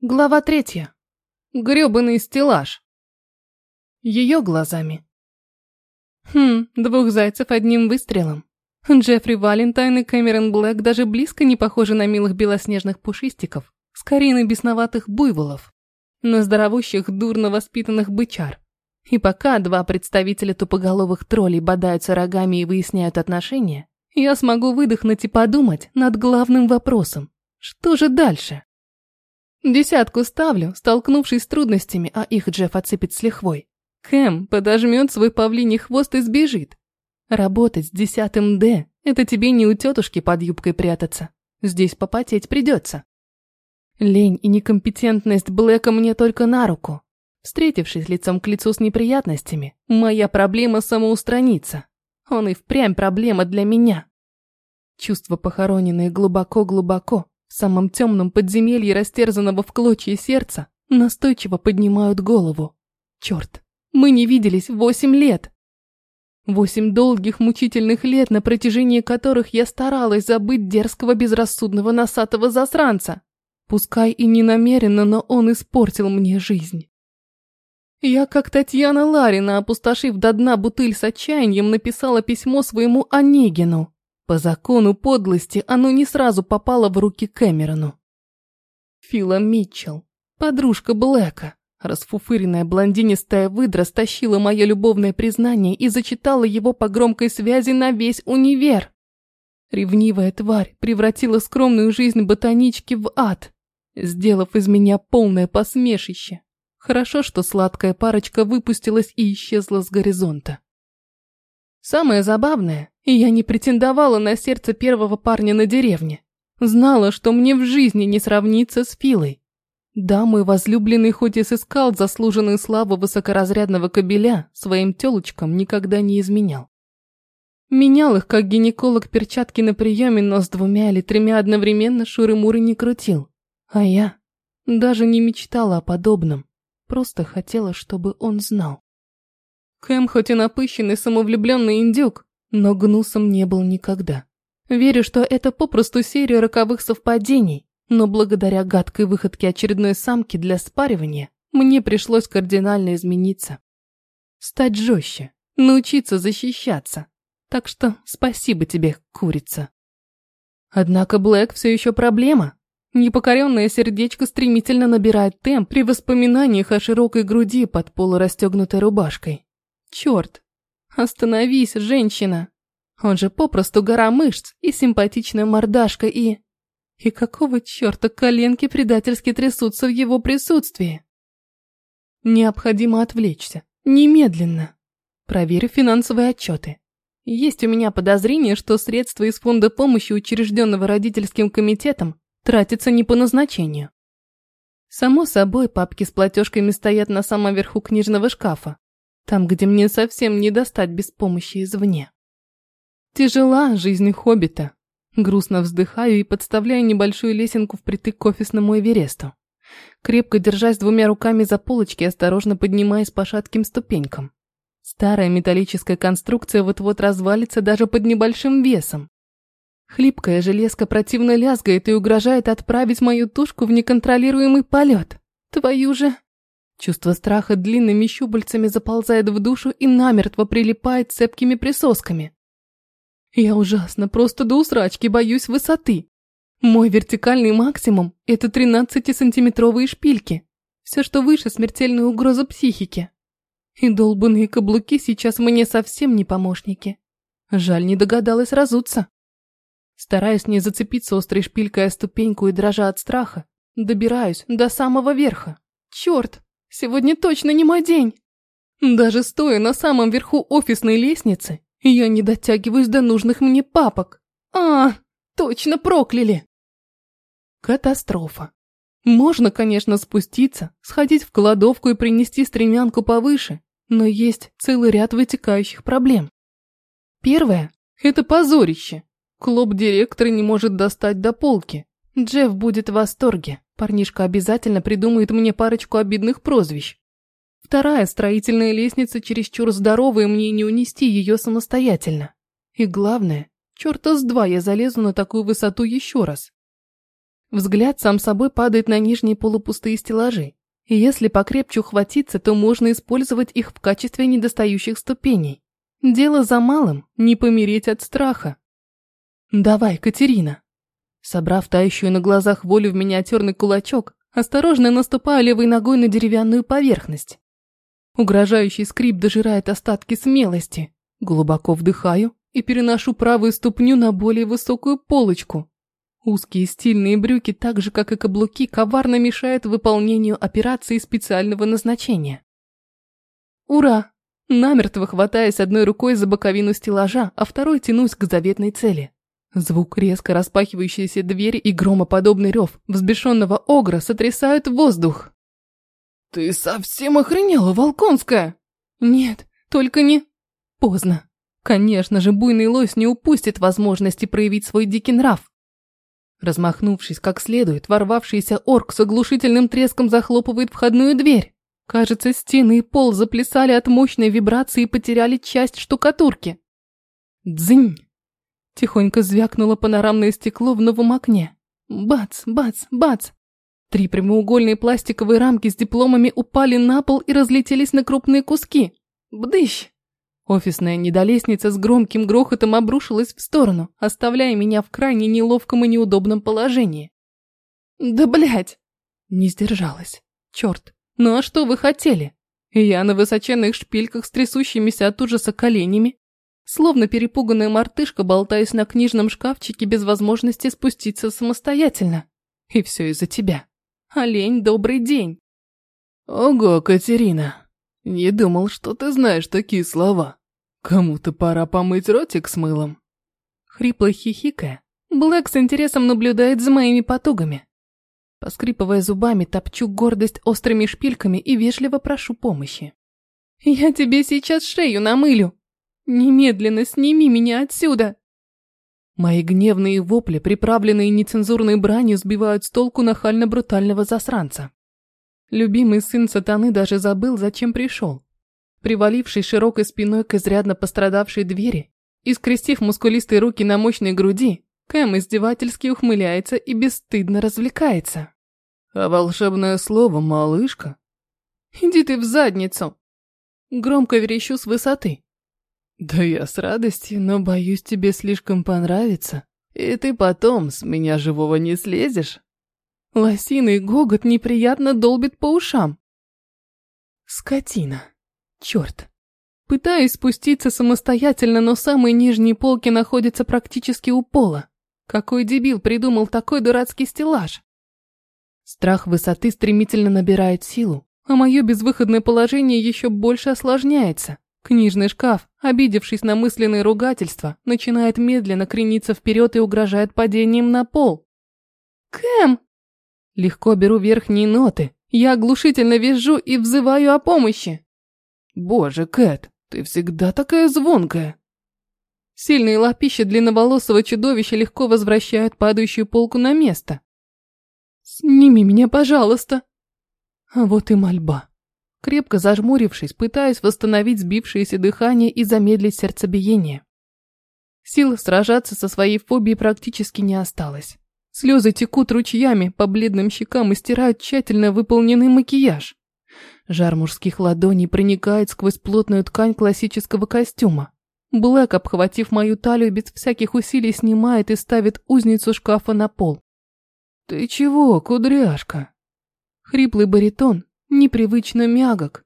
Глава третья. Грёбаный стеллаж. Ее глазами. Хм, двух зайцев одним выстрелом. Джеффри Валентайн и Кэмерон Блэк даже близко не похожи на милых белоснежных пушистиков, скорее на бесноватых буйволов, на здоровущих, дурно воспитанных бычар. И пока два представителя тупоголовых троллей бодаются рогами и выясняют отношения, я смогу выдохнуть и подумать над главным вопросом. Что же дальше? Десятку ставлю, столкнувшись с трудностями, а их Джефф отсыпет с лихвой. Кэм подожмет свой павлиний хвост и сбежит. Работать с десятым Д – это тебе не у тетушки под юбкой прятаться. Здесь попотеть придется. Лень и некомпетентность Блэка мне только на руку. Встретившись лицом к лицу с неприятностями, моя проблема самоустраниться. Он и впрямь проблема для меня. Чувства, похороненные глубоко-глубоко, в самом темном подземелье растерзанного в клочья сердца настойчиво поднимают голову. Черт, мы не виделись восемь лет. Восемь долгих мучительных лет, на протяжении которых я старалась забыть дерзкого безрассудного носатого засранца. Пускай и не намеренно, но он испортил мне жизнь. Я, как Татьяна Ларина, опустошив до дна бутыль с отчаянием, написала письмо своему Онегину. По закону подлости оно не сразу попало в руки Кэмерону. Фила Митчелл, подружка Блэка, расфуфыренная блондинистая выдра стащила мое любовное признание и зачитала его по громкой связи на весь универ. Ревнивая тварь превратила скромную жизнь ботанички в ад, сделав из меня полное посмешище. Хорошо, что сладкая парочка выпустилась и исчезла с горизонта. Самое забавное, я не претендовала на сердце первого парня на деревне. Знала, что мне в жизни не сравнится с Филой. Да, мой возлюбленный хоть и сыскал заслуженную славу высокоразрядного кобеля, своим тёлочкам никогда не изменял. Менял их, как гинеколог перчатки на приеме, но с двумя или тремя одновременно шуры-муры не крутил. А я даже не мечтала о подобном, просто хотела, чтобы он знал. Кэм хоть и напыщенный самовлюбленный индюк, но гнусом не был никогда. Верю, что это попросту серия роковых совпадений, но благодаря гадкой выходке очередной самки для спаривания мне пришлось кардинально измениться. Стать жестче, научиться защищаться. Так что спасибо тебе, курица. Однако Блэк все еще проблема. Непокоренное сердечко стремительно набирает темп при воспоминаниях о широкой груди под полурастегнутой рубашкой. Черт! Остановись, женщина! Он же попросту гора мышц и симпатичная мордашка и... И какого черта коленки предательски трясутся в его присутствии? Необходимо отвлечься. Немедленно. Проверю финансовые отчеты. Есть у меня подозрение, что средства из фонда помощи, учрежденного родительским комитетом, тратятся не по назначению. Само собой, папки с платежками стоят на самом верху книжного шкафа, там, где мне совсем не достать без помощи извне. Тяжела жизнь хоббита. Грустно вздыхаю и подставляю небольшую лесенку впритык к офисному Эвересту. Крепко держась двумя руками за полочки, осторожно поднимаясь по шатким ступенькам. Старая металлическая конструкция вот-вот развалится даже под небольшим весом. Хлипкая железка противно лязгает и угрожает отправить мою тушку в неконтролируемый полет. Твою же... Чувство страха длинными щупальцами заползает в душу и намертво прилипает цепкими присосками. Я ужасно, просто до усрачки боюсь высоты. Мой вертикальный максимум – это 13-сантиметровые шпильки. Все, что выше – смертельная угроза психике. И долбанные каблуки сейчас мне совсем не помощники. Жаль, не догадалась разуться. Стараясь не зацепиться острой шпилькой о ступеньку и дрожа от страха, добираюсь до самого верха. Черт, Сегодня точно не мой день. Даже стоя на самом верху офисной лестницы, я не дотягиваюсь до нужных мне папок. А, точно прокляли. Катастрофа. Можно, конечно, спуститься, сходить в кладовку и принести стремянку повыше, но есть целый ряд вытекающих проблем. Первое – это позорище. Клуб-директор не может достать до полки. Джефф будет в восторге. Парнишка обязательно придумает мне парочку обидных прозвищ. Вторая строительная лестница чересчур здоровая, мне не унести ее самостоятельно. И главное, черта с два я залезу на такую высоту еще раз. Взгляд сам собой падает на нижние полупустые стеллажи. И если покрепче ухватиться, то можно использовать их в качестве недостающих ступеней. Дело за малым – не помереть от страха. «Давай, Катерина!» Собрав тающую на глазах волю в миниатюрный кулачок, осторожно наступаю левой ногой на деревянную поверхность. Угрожающий скрип дожирает остатки смелости. Глубоко вдыхаю и переношу правую ступню на более высокую полочку. Узкие стильные брюки, так же как и каблуки, коварно мешают выполнению операции специального назначения. Ура! Намертво хватаясь одной рукой за боковину стеллажа, а второй тянусь к заветной цели. Звук резко распахивающейся двери и громоподобный рев взбешенного огра сотрясают воздух. «Ты совсем охренела, Волконская?» «Нет, только не...» Поздно. Конечно же, буйный лось не упустит возможности проявить свой дикий нрав. Размахнувшись как следует, ворвавшийся орк с оглушительным треском захлопывает входную дверь. Кажется, стены и пол заплясали от мощной вибрации и потеряли часть штукатурки. Дзынь! Тихонько звякнуло панорамное стекло в новом окне. Бац, бац, бац! Три прямоугольные пластиковые рамки с дипломами упали на пол и разлетелись на крупные куски. Бдыщ! Офисная недолестница с громким грохотом обрушилась в сторону, оставляя меня в крайне неловком и неудобном положении. «Да блять!» Не сдержалась. Черт, ну а что вы хотели? Я на высоченных шпильках с трясущимися от ужаса коленями, словно перепуганная мартышка, болтаюсь на книжном шкафчике без возможности спуститься самостоятельно. И все из-за тебя. Олень, добрый день. Ого, Катерина, не думал, что ты знаешь такие слова. Кому-то пора помыть ротик с мылом. Хрипло хихикая, Блэк с интересом наблюдает за моими потугами. Поскрипывая зубами, топчу гордость острыми шпильками и вежливо прошу помощи. «Я тебе сейчас шею намылю! Немедленно сними меня отсюда!» Мои гневные вопли, приправленные нецензурной бранью, сбивают с толку нахально-брутального засранца. Любимый сын сатаны даже забыл, зачем пришел. Привалившись широкой спиной к изрядно пострадавшей двери и скрестив мускулистые руки на мощной груди, Кэм издевательски ухмыляется и бесстыдно развлекается. «А волшебное слово, малышка?» «Иди ты в задницу!» Громко верещу с высоты. «Да я с радостью, но боюсь, тебе слишком понравится, и ты потом с меня живого не слезешь». Лосиный гогот неприятно долбит по ушам. Скотина. Черт. Пытаюсь спуститься самостоятельно, но самые нижние полки находятся практически у пола. Какой дебил придумал такой дурацкий стеллаж? Страх высоты стремительно набирает силу, а мое безвыходное положение еще больше осложняется. Книжный шкаф, обидевшись на мысленные ругательства, начинает медленно крениться вперед и угрожает падением на пол. «Кэм!» Легко беру верхние ноты, я оглушительно визжу и взываю о помощи. Боже, Кэт, ты всегда такая звонкая. Сильные лапища длинноволосого чудовища легко возвращают падающую полку на место. Сними меня, пожалуйста. А вот и мольба. Крепко зажмурившись, пытаюсь восстановить сбившееся дыхание и замедлить сердцебиение. Сил сражаться со своей фобией практически не осталось. Слезы текут ручьями по бледным щекам и стирают тщательно выполненный макияж. Жар мужских ладоней проникает сквозь плотную ткань классического костюма. Блэк, обхватив мою талию, без всяких усилий снимает и ставит узницу шкафа на пол. «Ты чего, кудряшка?» Хриплый баритон, непривычно мягок,